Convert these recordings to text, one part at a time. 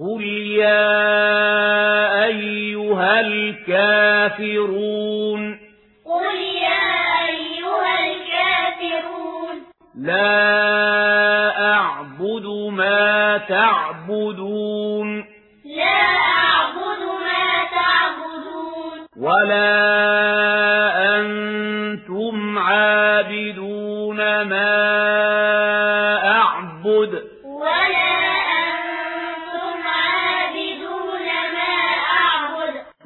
قل يا أيها الكافرون قل يا أيها الكافرون لا أعبد ما تعبدون لا أعبد ما تعبدون ولا أنتم عابدون ما أعبد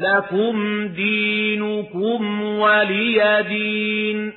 لكم دينكم ولي دين